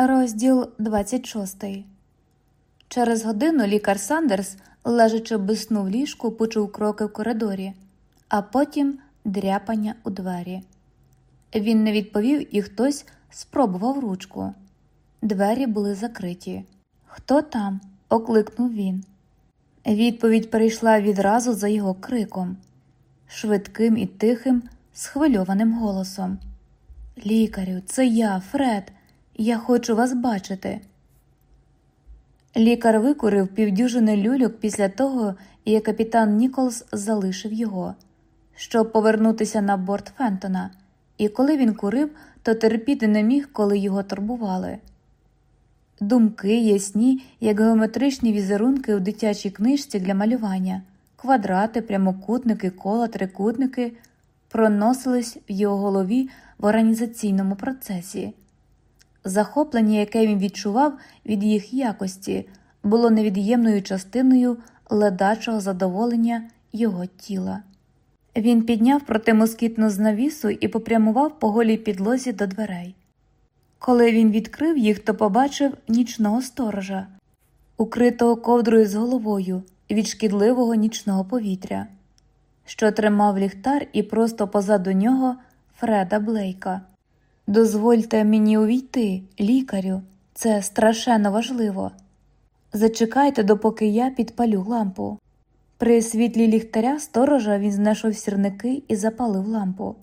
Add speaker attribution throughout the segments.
Speaker 1: Розділ 26 Через годину лікар Сандерс, лежачи без сну в ліжку, почув кроки в коридорі, а потім дряпання у двері. Він не відповів, і хтось спробував ручку. Двері були закриті. Хто там? окликнув він. Відповідь прийшла відразу за його криком, швидким і тихим, схвильованим голосом. Лікарю, це я, Фред. Я хочу вас бачити. Лікар викурив півдюжини люльок після того, як капітан Ніколс залишив його, щоб повернутися на борт Фентона, і коли він курив, то терпіти не міг, коли його турбували. Думки ясні, як геометричні візерунки у дитячій книжці для малювання, квадрати, прямокутники, кола, трикутники проносились в його голові в організаційному процесі. Захоплення, яке він відчував від їх якості, було невід'ємною частиною ледачого задоволення його тіла. Він підняв протимоскітну знавісу і попрямував по голій підлозі до дверей. Коли він відкрив їх, то побачив нічного сторожа, укритого ковдрою з головою від шкідливого нічного повітря, що тримав ліхтар і просто позаду нього Фреда Блейка. Дозвольте мені увійти, лікарю, це страшенно важливо. Зачекайте, допоки я підпалю лампу. При світлі ліхтаря сторожа він знайшов сірники і запалив лампу.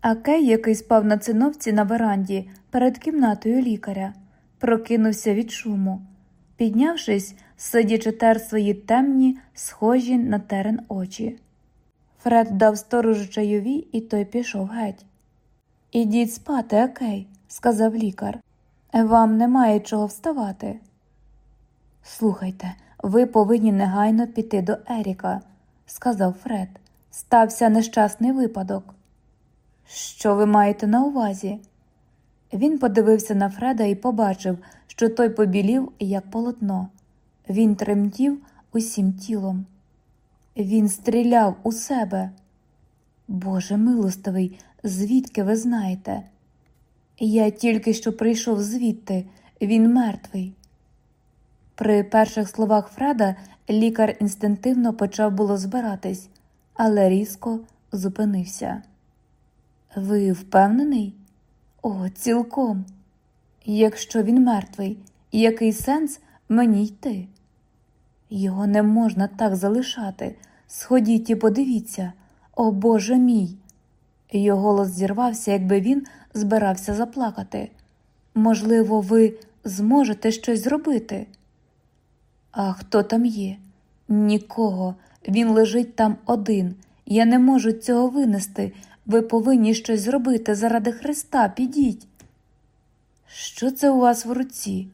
Speaker 1: А Кей, який спав на циновці на веранді перед кімнатою лікаря, прокинувся від шуму. Піднявшись, сидячи тер свої темні, схожі на терен очі. Фред дав сторожу чайові, і той пішов геть. Ідіть спати, окей, сказав лікар. Вам немає чого вставати. Слухайте, ви повинні негайно піти до Еріка, сказав Фред. Стався нещасний випадок. Що ви маєте на увазі? Він подивився на Фреда і побачив, що той побілів, як полотно. Він тремтів усім тілом. Він стріляв у себе. Боже милостивий, звідки ви знаєте? Я тільки що прийшов звідти, він мертвий. При перших словах Фреда лікар інстинктивно почав було збиратись, але різко зупинився. Ви впевнений? О, цілком. Якщо він мертвий, який сенс мені йти? Його не можна так залишати. Сходіть і подивіться, о Боже мій. Його голос зірвався, якби він збирався заплакати. Можливо, ви зможете щось зробити. А хто там є? Нікого. Він лежить там один. Я не можу цього винести. Ви повинні щось зробити заради Христа, підіть. Що це у вас в руці?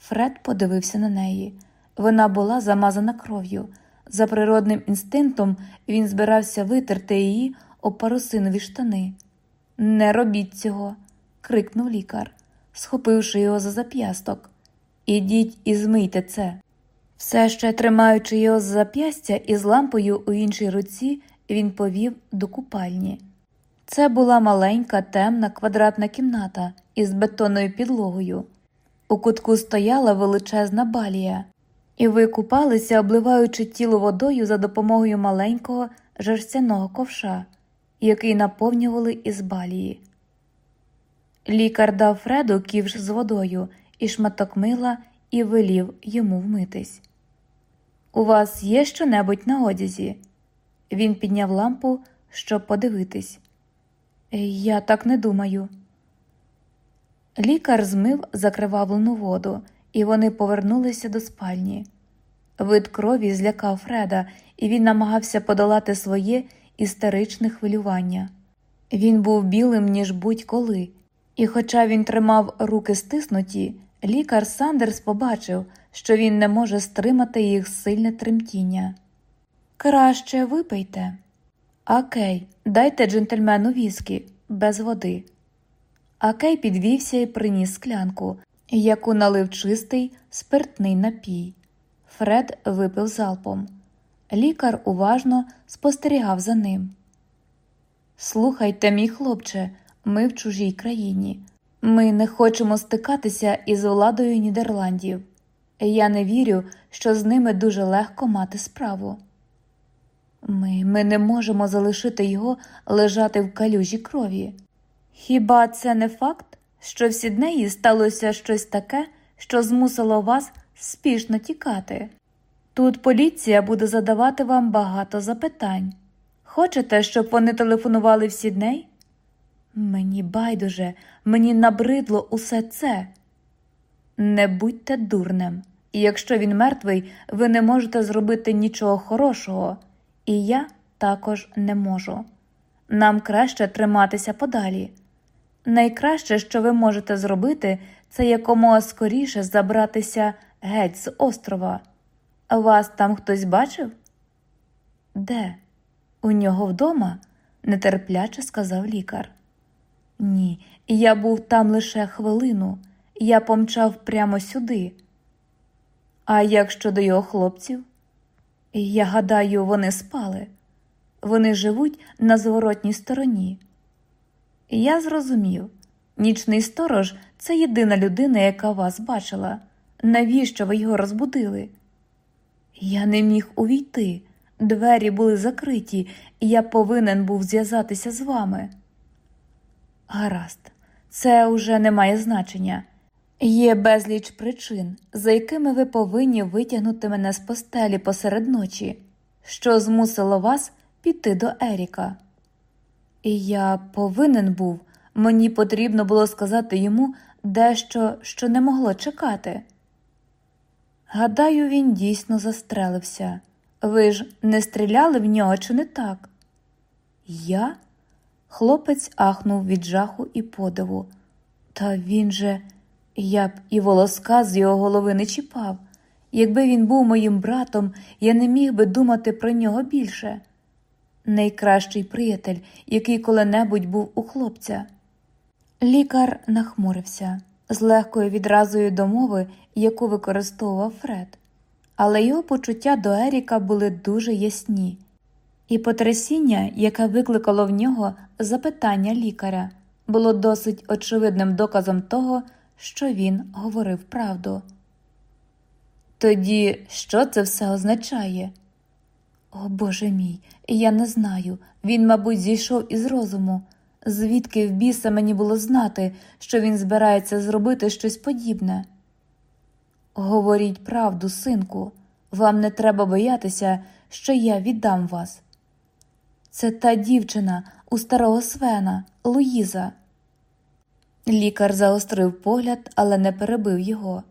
Speaker 1: Фред подивився на неї. Вона була замазана кров'ю. За природним інстинктом він збирався витерти її об парусинові штани. Не робіть цього, крикнув лікар, схопивши його за зап'ясток. Ідіть і змийте це. Все ще тримаючи його з зап'ястя і з лампою у іншій руці, він повів до купальні. Це була маленька, темна квадратна кімната із бетонною підлогою. У кутку стояла величезна балія, і ви купалися, обливаючи тіло водою за допомогою маленького жерстяного ковша, який наповнювали із балії. Лікар дав Фреду ківш з водою і шматок мила і велів йому вмитись. У вас є щонебудь на одязі? Він підняв лампу, щоб подивитись. Я так не думаю. Лікар змив закривавлену воду, і вони повернулися до спальні. Вид крові злякав Фреда, і він намагався подолати своє істеричне хвилювання. Він був білим, ніж будь-коли, і, хоча він тримав руки стиснуті, лікар Сандерс побачив, що він не може стримати їх сильне тремтіння. Краще випийте. Акей, дайте джентльмену віскі, без води. Акей підвівся і приніс склянку, яку налив чистий спиртний напій. Фред випив залпом. Лікар уважно спостерігав за ним. Слухайте, мій хлопче, ми в чужій країні. Ми не хочемо стикатися із владою Нідерландів. Я не вірю, що з ними дуже легко мати справу. Ми, Ми не можемо залишити його лежати в калюжі крові. Хіба це не факт, що в Сіднеї сталося щось таке, що змусило вас спішно тікати? Тут поліція буде задавати вам багато запитань. Хочете, щоб вони телефонували в Сідней? Мені байдуже, мені набридло усе це. Не будьте дурнем, і якщо він мертвий, ви не можете зробити нічого хорошого, і я також не можу. Нам краще триматися подалі. Найкраще, що ви можете зробити, це якомога скоріше забратися геть з острова. Вас там хтось бачив? Де? У нього вдома? нетерпляче сказав лікар. Ні, я був там лише хвилину, я помчав прямо сюди. А як щодо його хлопців? Я гадаю, вони спали. Вони живуть на зворотній стороні. Я зрозумів нічний сторож це єдина людина, яка вас бачила. Навіщо ви його розбудили? Я не міг увійти. Двері були закриті, і я повинен був зв'язатися з вами. Гаразд, це уже не має значення. Є безліч причин, за якими ви повинні витягнути мене з постелі посеред ночі, що змусило вас піти до Еріка. І я повинен був, мені потрібно було сказати йому дещо, що не могло чекати. Гадаю, він дійсно застрелився. Ви ж не стріляли в нього, чи не так? Я? Хлопець ахнув від жаху і подиву. Та він же, я б і волоска з його голови не чіпав. Якби він був моїм братом, я не міг би думати про нього більше. Найкращий приятель, який коли-небудь був у хлопця. Лікар нахмурився з легкою відразою до мови, яку використовував Фред, але його почуття до Еріка були дуже ясні, і потрясіння, яке викликало в нього запитання лікаря, було досить очевидним доказом того, що він говорив правду. Тоді що це все означає? О Боже мій, я не знаю. Він, мабуть, зійшов із розуму. Звідки в біса мені було знати, що він збирається зробити щось подібне? Говоріть правду, синку, вам не треба боятися, що я віддам вас. Це та дівчина у старого свена, Луїза. Лікар заострив погляд, але не перебив його.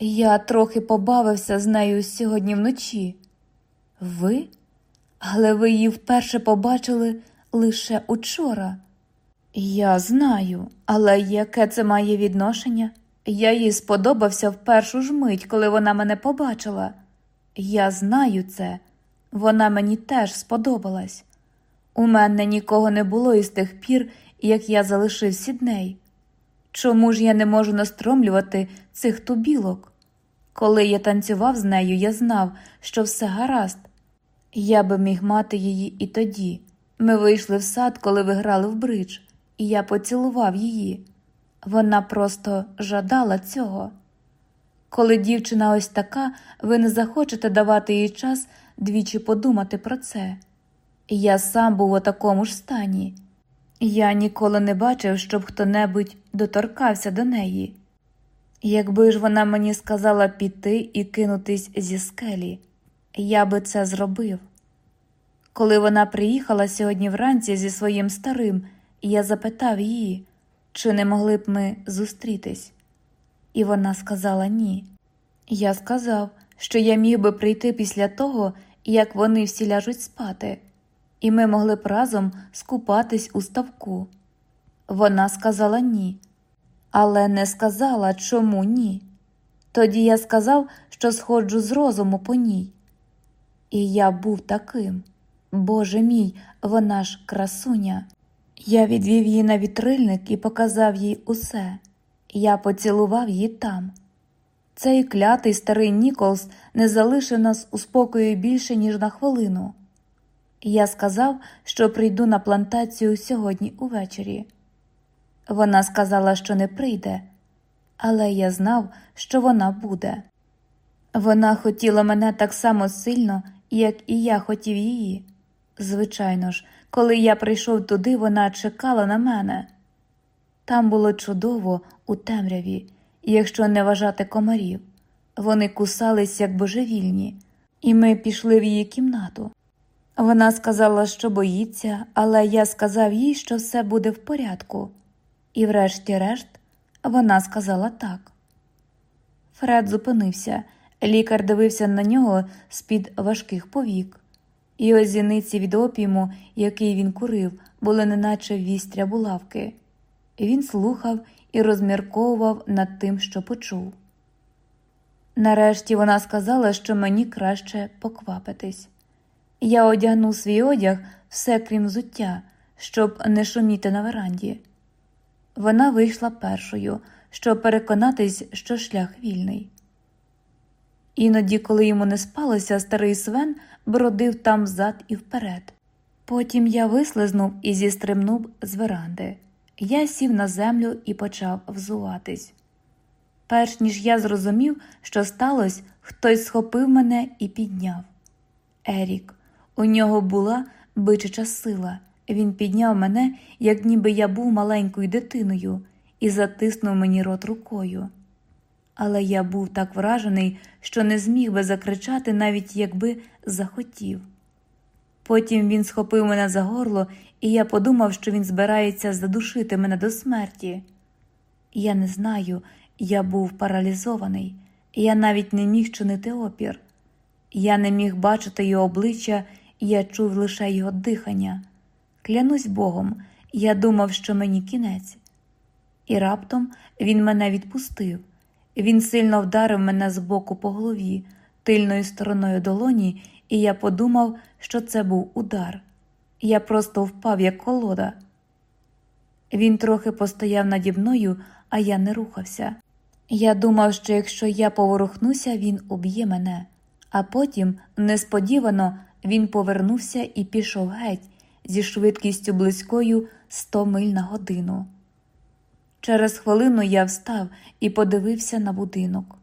Speaker 1: Я трохи побавився з нею сьогодні вночі. Ви? Але ви її вперше побачили лише учора. Я знаю, але яке це має відношення? Я їй сподобався в першу ж мить, коли вона мене побачила. Я знаю це, вона мені теж сподобалась. У мене нікого не було із тих пір, як я залишив сідней. Чому ж я не можу настромлювати цих тубілок? Коли я танцював з нею, я знав, що все гаразд. Я би міг мати її і тоді. Ми вийшли в сад, коли ви грали в бридж, і я поцілував її. Вона просто жадала цього. Коли дівчина ось така, ви не захочете давати їй час двічі подумати про це. Я сам був у такому ж стані. Я ніколи не бачив, щоб хто небудь доторкався до неї. Якби ж вона мені сказала піти і кинутись зі скелі, я би це зробив. Коли вона приїхала сьогодні вранці зі своїм старим, я запитав її, чи не могли б ми зустрітись, і вона сказала ні. Я сказав, що я міг би прийти після того, як вони всі ляжуть спати, і ми могли б разом скупатись у ставку. Вона сказала ні, але не сказала, чому ні. Тоді я сказав, що сходжу з розуму по ній. І я був таким. Боже мій, вона ж красуня. Я відвів її на вітрильник і показав їй усе. Я поцілував її там. Цей клятий старий Ніколс не залишив нас у спокої більше, ніж на хвилину. Я сказав, що прийду на плантацію сьогодні увечері. Вона сказала, що не прийде, але я знав, що вона буде. Вона хотіла мене так само сильно, як і я хотів її. Звичайно ж, коли я прийшов туди, вона чекала на мене. Там було чудово у темряві, якщо не вважати комарів. Вони кусались як божевільні, і ми пішли в її кімнату. Вона сказала, що боїться, але я сказав їй, що все буде в порядку, і, врешті-решт, вона сказала так. Фред зупинився, лікар дивився на нього з-під важких повік, і ось зіниці від опіму, який він курив, були неначе вістря булавки. Він слухав і розмірковував над тим, що почув. Нарешті вона сказала, що мені краще поквапитись. Я одягнув свій одяг все крім взуття, щоб не шуміти на веранді. Вона вийшла першою, щоб переконатись, що шлях вільний. Іноді, коли йому не спалося, старий свен бродив там взад і вперед. Потім я вислизнув і зістримнув з веранди. Я сів на землю і почав взуватись. Перш ніж я зрозумів, що сталося, хтось схопив мене і підняв. Ерік, у нього була бичача сила. Він підняв мене, як ніби я був маленькою дитиною, і затиснув мені рот рукою. Але я був так вражений, що не зміг би закричати, навіть якби захотів. Потім він схопив мене за горло, і я подумав, що він збирається задушити мене до смерті. Я не знаю, я був паралізований, я навіть не міг чинити опір. Я не міг бачити його обличчя, я чув лише його дихання. Клянусь Богом, я думав, що мені кінець. І раптом він мене відпустив. Він сильно вдарив мене з боку по голові, тильною стороною долоні, і я подумав, що це був удар. Я просто впав, як колода. Він трохи постояв наді мною, а я не рухався. Я думав, що якщо я поворухнуся, він уб'є мене, а потім, несподівано, він повернувся і пішов геть зі швидкістю близькою 100 миль на годину. Через хвилину я встав і подивився на будинок.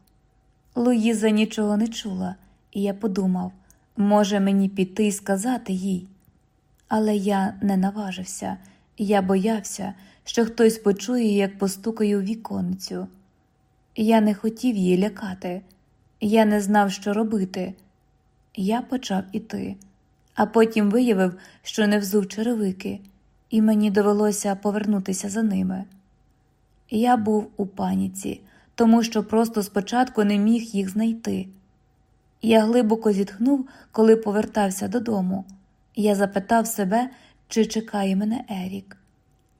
Speaker 1: Луїза нічого не чула, і я подумав, може мені піти і сказати їй. Але я не наважився, я боявся, що хтось почує, як постукаю в віконцю. Я не хотів її лякати, я не знав, що робити. Я почав іти, а потім виявив, що не взув черевики, і мені довелося повернутися за ними. Я був у паніці, тому що просто спочатку не міг їх знайти. Я глибоко зітхнув, коли повертався додому. Я запитав себе, чи чекає мене Ерік.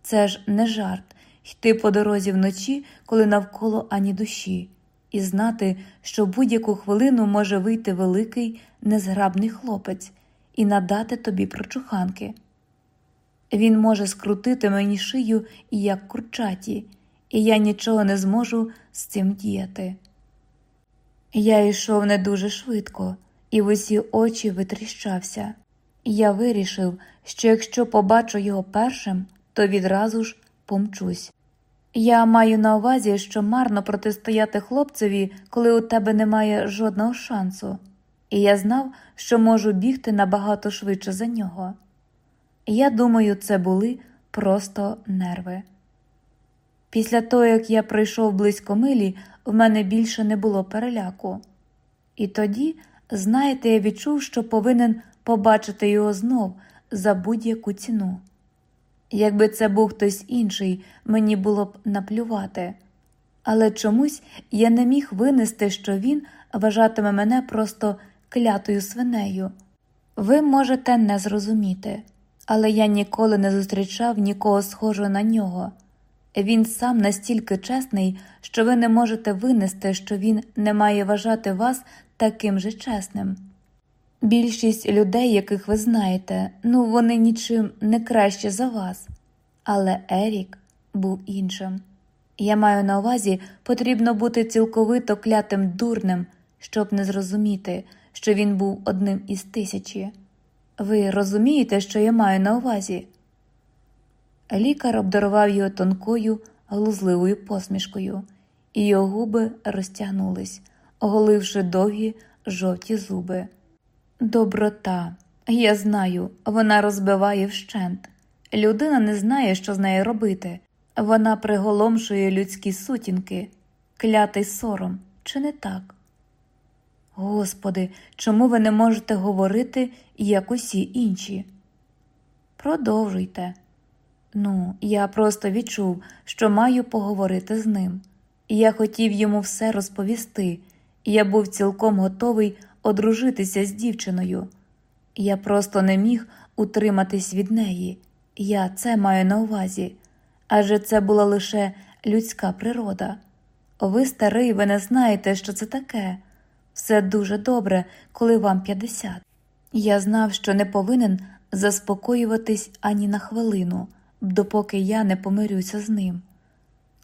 Speaker 1: Це ж не жарт йти по дорозі вночі, коли навколо ані душі, і знати, що будь-яку хвилину може вийти великий незграбний хлопець і надати тобі прочуханки. Він може скрутити мені шию, як курчаті, і я нічого не зможу з цим діяти. Я йшов не дуже швидко і в усі очі витріщався. Я вирішив, що якщо побачу його першим, то відразу ж помчусь. Я маю на увазі, що марно протистояти хлопцеві, коли у тебе немає жодного шансу, і я знав, що можу бігти набагато швидше за нього. Я думаю, це були просто нерви. Після того, як я пройшов близько милі, в мене більше не було переляку. І тоді, знаєте, я відчув, що повинен побачити його знов за будь-яку ціну. Якби це був хтось інший, мені було б наплювати, але чомусь я не міг винести, що він вважатиме мене просто клятою свинею. Ви можете не зрозуміти, але я ніколи не зустрічав нікого схожого на нього. Він сам настільки чесний, що ви не можете винести, що він не має вважати вас таким же чесним. Більшість людей, яких ви знаєте, ну вони нічим не краще за вас, але Ерік був іншим. Я маю на увазі, потрібно бути цілковито клятим дурним, щоб не зрозуміти, що він був одним із тисячі. Ви розумієте, що я маю на увазі? Лікар обдарував його тонкою, глузливою посмішкою, і його губи розтягнулись, оголивши довгі жовті зуби. Доброта, я знаю, вона розбиває вщент. Людина не знає, що з нею робити. Вона приголомшує людські сутінки, клятий сором, чи не так? Господи, чому ви не можете говорити, як усі інші? Продовжуйте. Ну, я просто відчув, що маю поговорити з ним. Я хотів йому все розповісти, я був цілком готовий одружитися з дівчиною. Я просто не міг утриматись від неї. Я це маю на увазі, адже це була лише людська природа. Ви старий, ви не знаєте, що це таке. Все дуже добре, коли вам 50. Я знав, що не повинен заспокоюватись ані на хвилину, допоки я не помирюся з ним.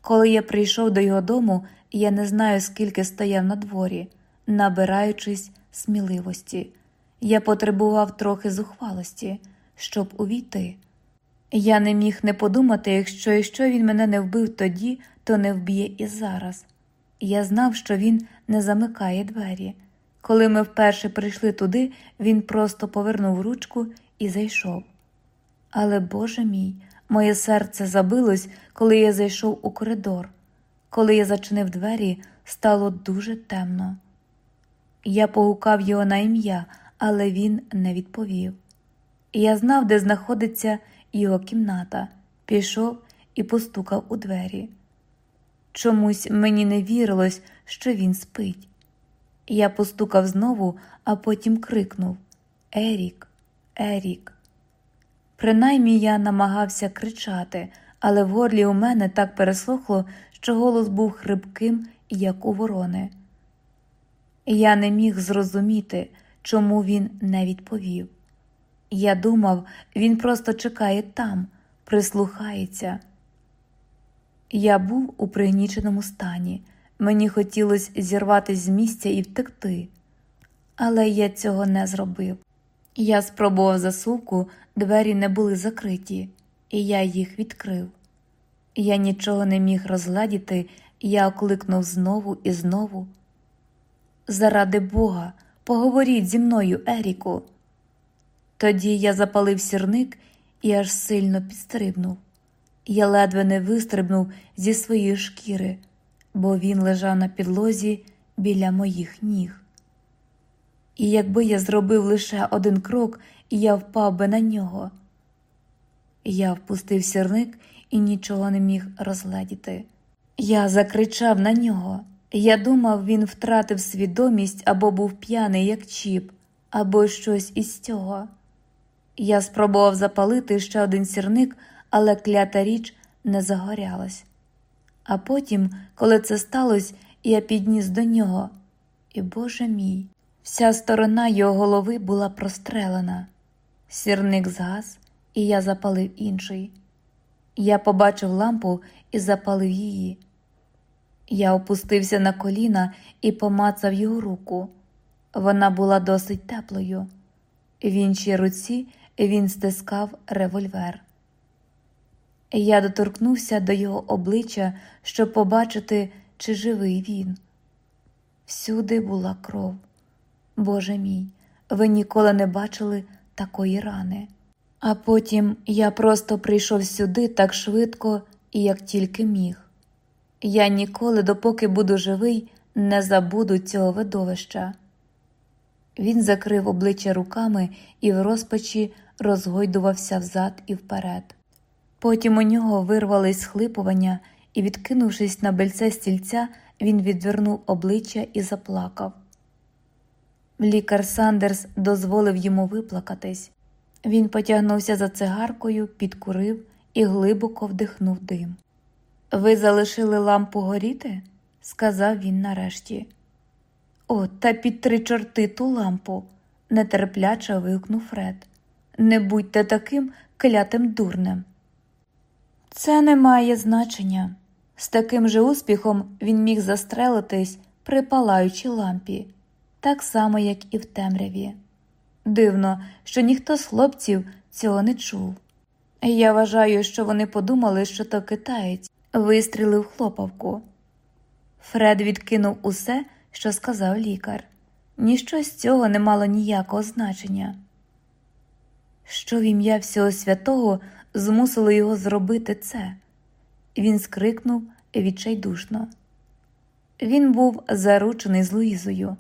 Speaker 1: Коли я прийшов до його дому, я не знаю, скільки стояв на дворі, набираючись сміливості. Я потребував трохи зухвалості, щоб увійти. Я не міг не подумати, якщо якщо він мене не вбив тоді, то не вб'є і зараз. Я знав, що він не замикає двері. Коли ми вперше прийшли туди, він просто повернув ручку і зайшов. Але, Боже мій, моє серце забилось, коли я зайшов у коридор. Коли я зачинив двері, стало дуже темно. Я погукав його на ім'я, але він не відповів. Я знав, де знаходиться його кімната, пішов і постукав у двері. Чомусь мені не вірилось, що він спить. Я постукав знову, а потім крикнув Ерік, Ерік. Принаймні я намагався кричати, але в горлі у мене так пересохло, що голос був хрипким, як у ворони. Я не міг зрозуміти, чому він не відповів. Я думав, він просто чекає там, прислухається. Я був у пригніченому стані, мені хотілося зірватися з місця і втекти, але я цього не зробив. Я спробував засувку, двері не були закриті, і я їх відкрив. Я нічого не міг розгледіти, я окликнув знову і знову. Заради Бога, поговоріть зі мною, Еріку. Тоді я запалив сірник і аж сильно підстрибнув. Я ледве не вистрибнув зі своєї шкіри, бо він лежав на підлозі біля моїх ніг. І якби я зробив лише один крок, я впав би на нього. Я впустив сірник і нічого не міг розгледіти. Я закричав на нього. Я думав, він втратив свідомість або був п'яний, як чіп, або щось із цього. Я спробував запалити ще один сірник, але клята річ не загорялась. А потім, коли це сталося, я підніс до нього, і, Боже мій, вся сторона його голови була прострелена. Сірник згас, і я запалив інший. Я побачив лампу і запалив її. Я опустився на коліна і помацав його руку. Вона була досить теплою. В іншій руці він стискав револьвер. Я доторкнувся до його обличчя, щоб побачити, чи живий він. Всюди була кров. Боже мій, ви ніколи не бачили такої рани. А потім я просто прийшов сюди так швидко, і як тільки міг. Я ніколи, допоки буду живий, не забуду цього видовища. Він закрив обличчя руками і в розпачі розгойдувався взад і вперед. Потім у нього вирвались схлипування, і, відкинувшись на бельце стільця, він відвернув обличчя і заплакав. Лікар Сандерс дозволив йому виплакатись. Він потягнувся за цигаркою, підкурив і глибоко вдихнув дим. Ви залишили лампу горіти? сказав він нарешті. О, та під три чорти ту лампу, нетерпляче вигукнув Фред. Не будьте таким клятим дурнем. Це не має значення. З таким же успіхом він міг застрелитись при палаючій лампі, так само, як і в темряві. Дивно, що ніхто з хлопців цього не чув. Я вважаю, що вони подумали, що то китаєць вистрілив хлопавку. Фред відкинув усе, що сказав лікар. Ніщо з цього не мало ніякого значення. Що в ім'я всього святого змусило його зробити це? Він скрикнув відчайдушно. Він був заручений з Луїзою.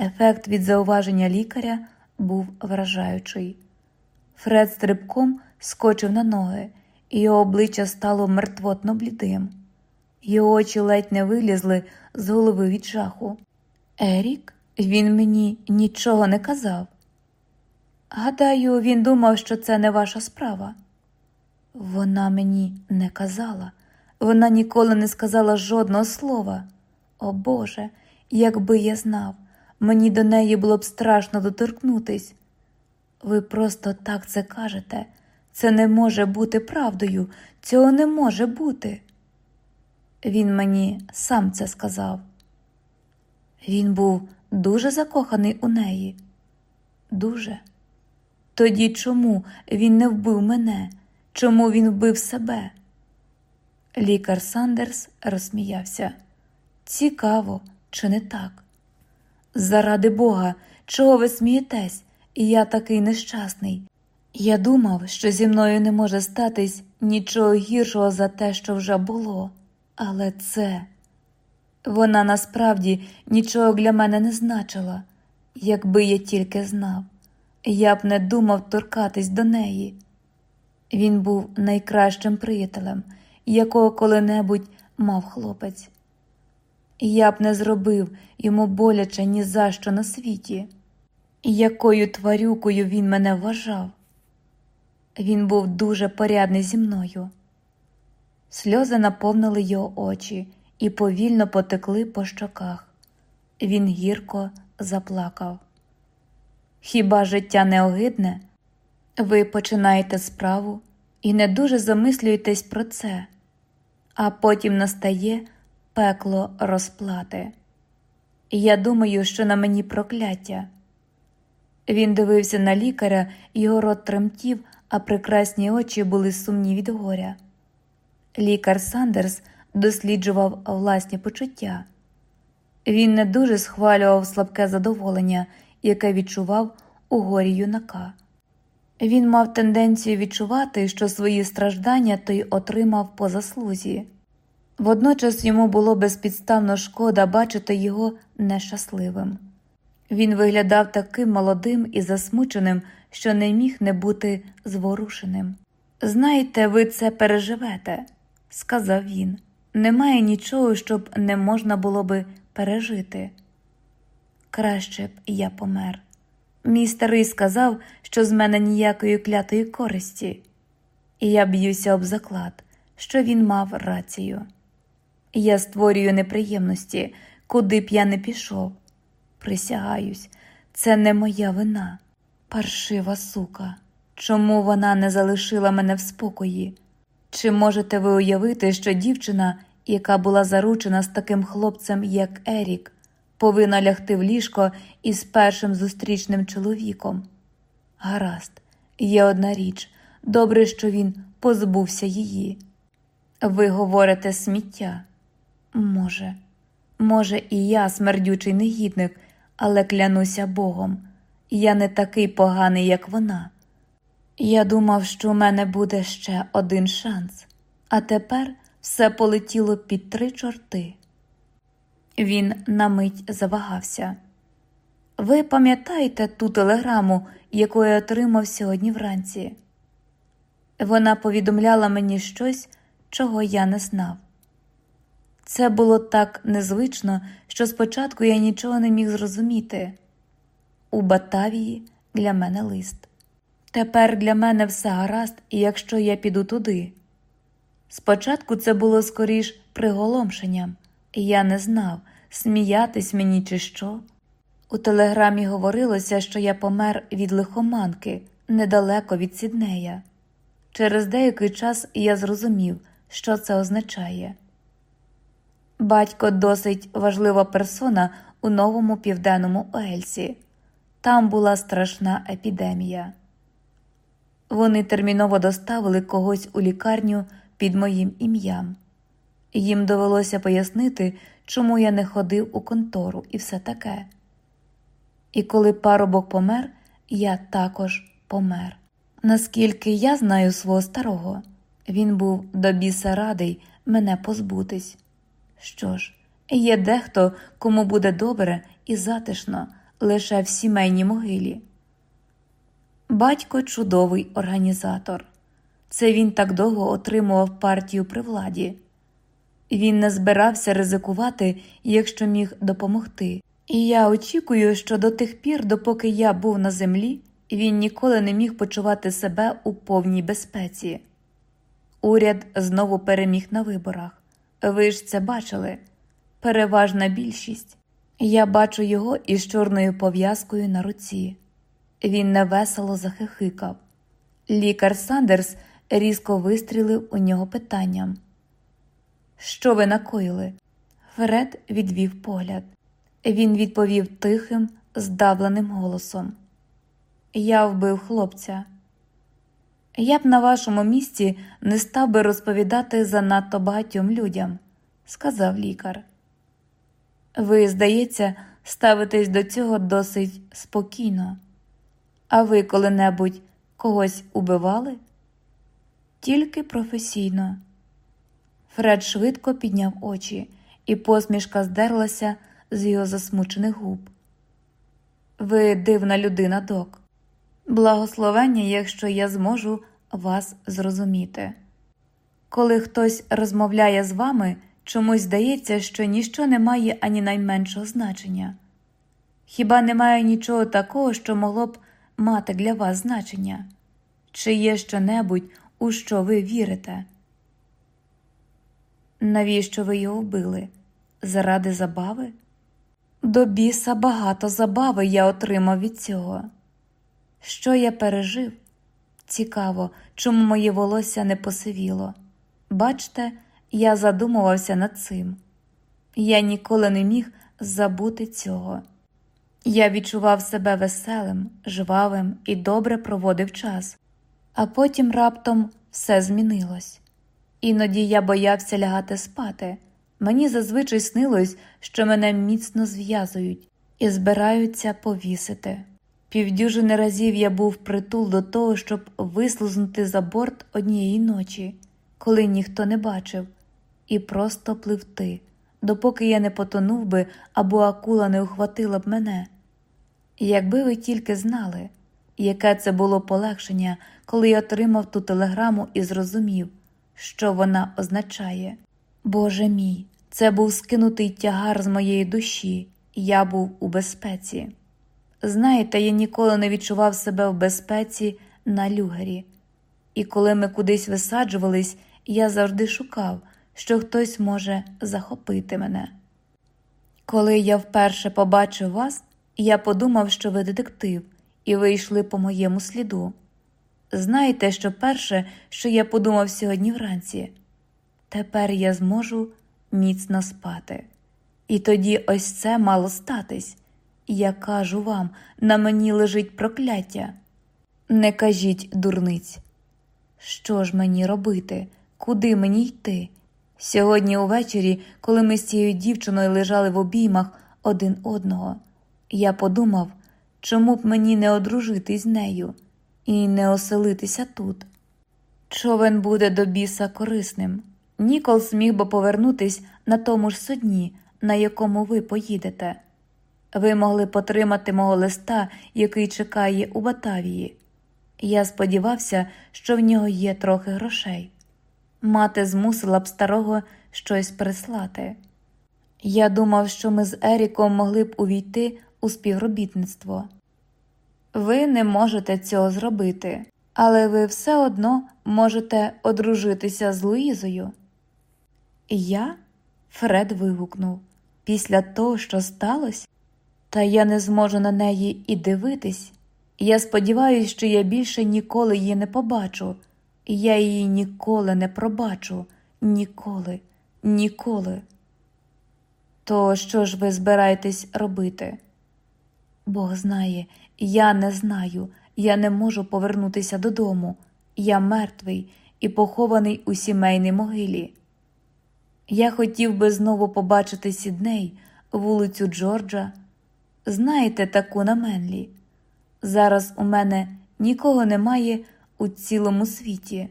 Speaker 1: Ефект від зауваження лікаря був вражаючий. Фред стрибком скочив на ноги, і його обличчя стало мертвотно блідим. Його очі ледь не вилізли з голови від жаху. Ерік, він мені нічого не казав. Гадаю, він думав, що це не ваша справа. Вона мені не казала, вона ніколи не сказала жодного слова. О Боже, якби я знав, мені до неї було б страшно доторкнутись. Ви просто так це кажете. Це не може бути правдою, цього не може бути. Він мені сам це сказав. Він був дуже закоханий у неї. Дуже. Тоді чому він не вбив мене? Чому він вбив себе? Лікар Сандерс розсміявся. Цікаво, чи не так? Заради Бога, чого ви смієтесь? Я такий нещасний. Я думав, що зі мною не може статись нічого гіршого за те, що вже було, але це вона насправді нічого для мене не значила, якби я тільки знав, я б не думав торкатись до неї. Він був найкращим приятелем, якого коли-небудь мав хлопець. Я б не зробив йому боляче ні за що на світі, якою тварюкою він мене вважав. Він був дуже порядний зі мною. Сльози наповнили його очі і повільно потекли по щоках. Він гірко заплакав. Хіба життя не огидне? Ви починаєте справу і не дуже замислюєтесь про це, а потім настає пекло розплати. Я думаю, що на мені прокляття. Він дивився на лікаря, його рот тремтів, а прекрасні очі були сумні від горя. Лікар Сандерс досліджував власні почуття. Він не дуже схвалював слабке задоволення, яке відчував у горі юнака. Він мав тенденцію відчувати, що свої страждання той отримав по заслузі. Водночас йому було безпідставно шкода бачити його нещасливим. Він виглядав таким молодим і засмученим, що не міг не бути зворушеним. Знаєте, ви це переживете, сказав він. Немає нічого, щоб не можна було би пережити. Краще б я помер. Мій старий сказав, що з мене ніякої клятої користі, і я б'юся об заклад, що він мав рацію. Я створюю неприємності, куди б я не пішов. Присягаюсь, це не моя вина, паршива сука. Чому вона не залишила мене в спокої? Чи можете ви уявити, що дівчина, яка була заручена з таким хлопцем, як Ерік, повинна лягти в ліжко із першим зустрічним чоловіком? Гаразд, є одна річ добре, що він позбувся її. Ви говорите сміття? Може, може, і я смердючий негідник, але клянуся Богом, я не такий поганий, як вона. Я думав, що у мене буде ще один шанс, а тепер все полетіло під три чорти. Він на мить завагався. Ви пам'ятаєте ту телеграму, яку я отримав сьогодні вранці? Вона повідомляла мені щось, чого я не знав. Це було так незвично, що спочатку я нічого не міг зрозуміти. У Батавії для мене лист. Тепер для мене все гаразд, якщо я піду туди. Спочатку це було скоріш приголомшенням, і я не знав, сміятись мені чи що. У телеграмі говорилося, що я помер від лихоманки недалеко від Сіднея. Через деякий час я зрозумів, що це означає. Батько досить важлива персона у новому південному Ельсі. Там була страшна епідемія. Вони терміново доставили когось у лікарню під моїм ім'ям. Їм довелося пояснити, чому я не ходив у контору і все таке. І коли парубок помер, я також помер. Наскільки я знаю свого старого, він був до біса радий мене позбутись. Що ж, є дехто, кому буде добре і затишно лише в сімейній могилі. Батько чудовий організатор. Це він так довго отримував партію при владі. Він не збирався ризикувати, якщо міг допомогти. І я очікую, що до тих пір, допоки я був на землі, він ніколи не міг почувати себе у повній безпеці. Уряд знову переміг на виборах. Ви ж це бачили переважна більшість. Я бачу його із чорною пов'язкою на руці. Він невесело захихикав. Лікар Сандерс різко вистрілив у нього питанням. Що ви накоїли? Фред відвів погляд. Він відповів тихим, здавленим голосом. Я вбив хлопця. Я б на вашому місці не став би розповідати занадто багатьом людям, сказав лікар. Ви, здається, ставитесь до цього досить спокійно. А ви коли-небудь когось убивали? Тільки професійно. Фред швидко підняв очі, і посмішка здерлася з його засмучених губ. Ви дивна людина, док. Благословення, якщо я зможу вас зрозуміти. Коли хтось розмовляє з вами, чомусь здається, що ніщо не має ані найменшого значення. Хіба немає нічого такого, що могло б мати для вас значення? Чи є що-небудь, у що ви вірите? Навіщо ви його вбили? Заради забави? До біса багато забави я отримав від цього. Що я пережив? Цікаво, чому моє волосся не посивіло. Бачте, я задумувався над цим. Я ніколи не міг забути цього. Я відчував себе веселим, жвавим і добре проводив час, а потім раптом все змінилось. Іноді я боявся лягати спати. Мені зазвичай снилось, що мене міцно зв'язують і збираються повісити. Півдюжини разів я був притул до того, щоб вислузнути за борт однієї ночі, коли ніхто не бачив, і просто пливти, допоки я не потонув би або акула не ухватила б мене. Якби ви тільки знали, яке це було полегшення, коли я отримав ту телеграму і зрозумів, що вона означає. Боже мій, це був скинутий тягар з моєї душі, я був у безпеці. Знаєте, я ніколи не відчував себе в безпеці на люгері, і коли ми кудись висаджувались, я завжди шукав, що хтось може захопити мене. Коли я вперше побачив вас, я подумав, що ви детектив, і ви йшли по моєму сліду. Знаєте, що перше, що я подумав сьогодні вранці, тепер я зможу міцно спати. І тоді ось це мало статись. Я кажу вам, на мені лежить прокляття. Не кажіть, дурниць. Що ж мені робити? Куди мені йти? Сьогодні увечері, коли ми з цією дівчиною лежали в обіймах один одного, я подумав, чому б мені не одружитись з нею і не оселитися тут. Човен буде до біса корисним. Нікол зміг би повернутись на тому ж судні, на якому ви поїдете. Ви могли потримати мого листа, який чекає у Батавії. Я сподівався, що в нього є трохи грошей. Мати змусила б старого щось прислати. Я думав, що ми з Еріком могли б увійти у співробітництво. Ви не можете цього зробити, але ви все одно можете одружитися з Луїзою. Я? Фред вигукнув. Після того, що сталося? Та я не зможу на неї і дивитись. Я сподіваюся, що я більше ніколи її не побачу, я її ніколи не пробачу, ніколи, ніколи. То що ж ви збираєтесь робити? Бог знає, я не знаю, Я не можу повернутися додому. Я мертвий і похований у сімейній могилі. Я хотів би знову побачити Сідней, вулицю Джорджа. Знаєте таку на Менлі? Зараз у мене нікого немає у цілому світі.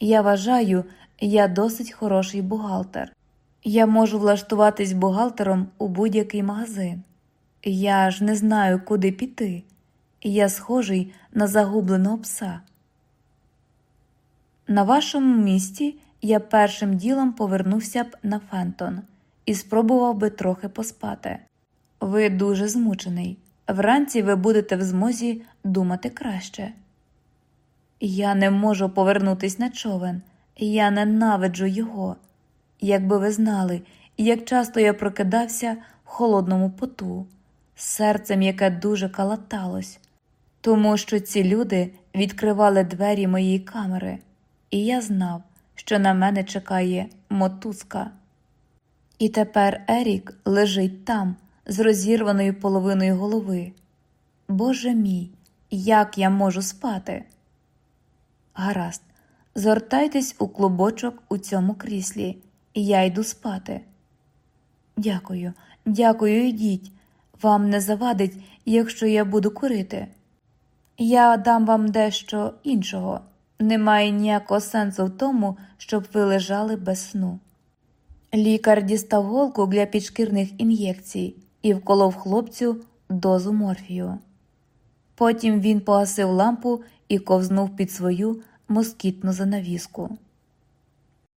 Speaker 1: Я вважаю, я досить хороший бухгалтер. Я можу влаштуватись бухгалтером у будь-який магазин. Я ж не знаю, куди піти. Я схожий на загубленого пса. На вашому місці я першим ділом повернувся б на Фентон і спробував би трохи поспати. Ви дуже змучений. Вранці ви будете в змозі думати краще. Я не можу повернутись на човен, я ненавиджу його. Якби ви знали, як часто я прокидався в холодному поту, серцем, яке дуже калаталось, тому що ці люди відкривали двері моєї камери, і я знав, що на мене чекає мотузка. І тепер Ерік лежить там, з розірваною половиною голови. Боже мій, як я можу спати? Гаразд, згортайтесь у клубочок у цьому кріслі, і я йду спати. Дякую, дякую, йдіть. Вам не завадить, якщо я буду курити. Я дам вам дещо іншого. Немає ніякого сенсу в тому, щоб ви лежали без сну. Лікар дістав голку для підшкірних ін'єкцій і вколов хлопцю дозу морфію. Потім він погасив лампу і ковзнув під свою москітну занавіску.